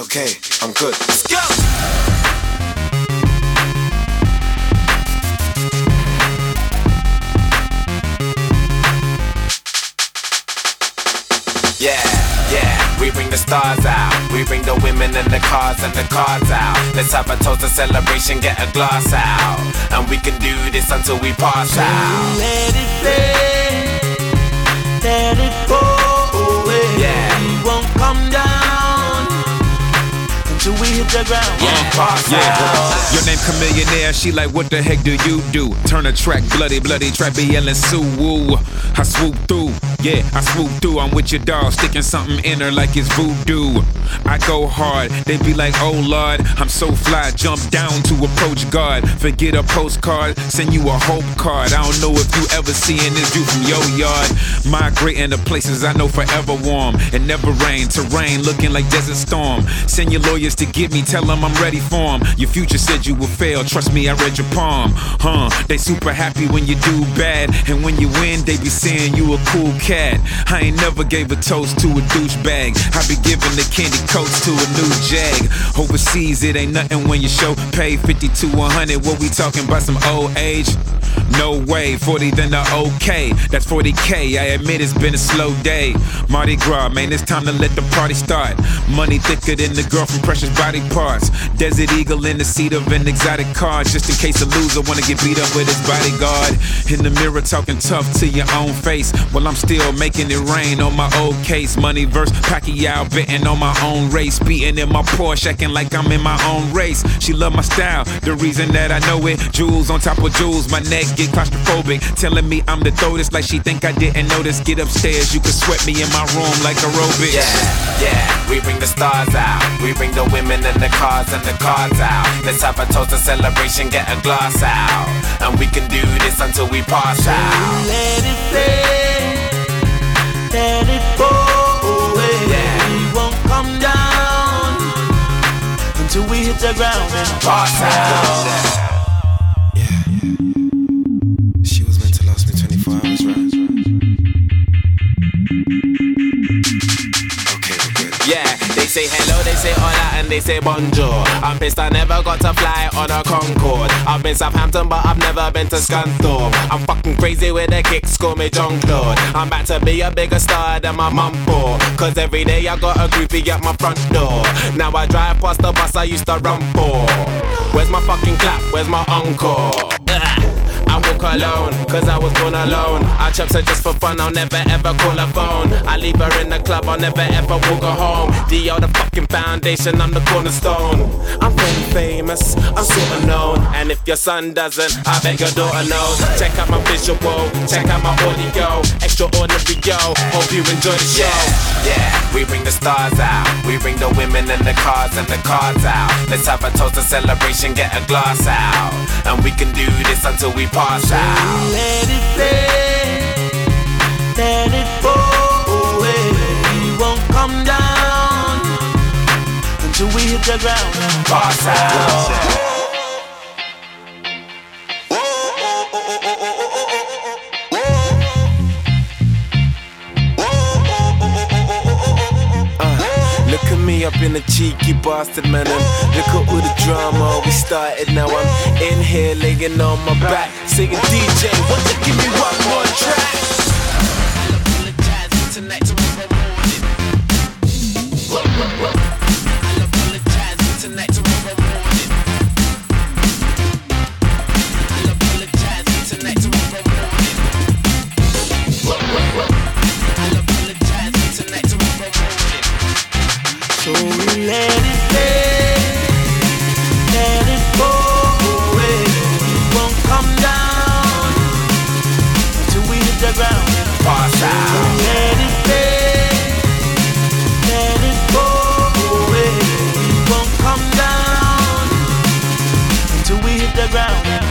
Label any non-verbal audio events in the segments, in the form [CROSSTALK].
It's okay, I'm good. Let's go! Yeah, yeah, we bring the stars out. We bring the women and the cars and the cards out. Let's have a toast, a celebration, get a glass out. And we can do this until we pass out. Let it play, let it go until we hit the ground. Yeah, Yeah, your name Chamillionaire. She like, what the heck do you do? Turn a track bloody, bloody, trap be yelling Sue Woo. I swoop through, yeah, I swoop through. I'm with your dog, sticking something in her like it's voodoo. I go hard, they be like, oh lord, I'm so fly. Jump down to approach God. Forget a postcard, send you a hope card. I don't know if you ever seeing this view from your yard. Migrating to places I know forever warm. It never rain, terrain looking like desert storm. Send your lawyers to get me, tell them I'm ready for 'em. Your future said you would fail, trust me, I read your palm. Huh, they super happy when you do bad. And when you win, they be saying you a cool cat. I ain't never gave a toast to a douchebag. I be giving the candy coats to a new jag. Overseas, it ain't nothing when you show pay 50 to 100. What we talking about, some old age? No way, 40 then the okay. That's 40k. I admit it's been a slow day. Mardi Gras, man, it's time to let the party start. Money thicker than the girl from Precious Body Parts. Desert Eagle in the seat of an exotic car, just in case a loser wanna get beat up with his bodyguard. In the mirror, talking tough to your own face. While I'm still making it rain on my old case. Money verse Pacquiao, betting on my own race. Beating in my Porsche, acting like I'm in my own race. She love my style, the reason that I know it. Jewels on top of jewels, my neck get claustrophobic. Telling me I'm the throatest, like she think I didn't notice. Get upstairs, you can sweat me in my room like aerobics. Yeah, yeah, we bring the stars out. We bring the women and the cars and the cards out. Let's have a toast, a celebration, get a glass out. And we can do this until we pass out. Let it play, let it go away. Yeah. We won't come down until we hit the ground and Pass out. Say hello, they say hola, and they say bonjour. I'm pissed I never got to fly on a Concorde. I've been Southampton, but I've never been to Scunthorpe. I'm fucking crazy with the kicks, call me Jean-Claude. I'm about to be a bigger star than my mum for. Cause every day I got a groupie at my front door. Now I drive past the bus I used to run for. Where's my fucking clap? Where's my encore? [LAUGHS] Walk alone, cause I was born alone. I chops her just for fun, I'll never ever call her phone. I leave her in the club, I'll never ever walk her home. The the fucking foundation, I'm the cornerstone. I'm very famous, I'm sorta known. And if your son doesn't, I bet your daughter knows. Check out my visual, check out my audio. Extraordinary, yo. Hope you enjoy the show. Yeah, yeah, we bring the stars out. We bring the women and the cars and the cards out. Let's have a toast, a celebration, get a glass out. And we can do this until we pass out. let it let it. We won't come down until we hit the ground up in the cheeky bastard, man. And look at all the drama we started. Now I'm in here laying on my back, singing DJ. What the give me one more track? So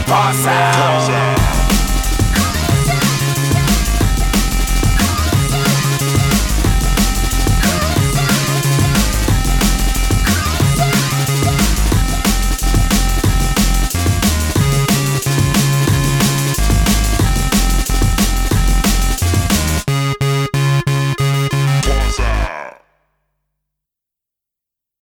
come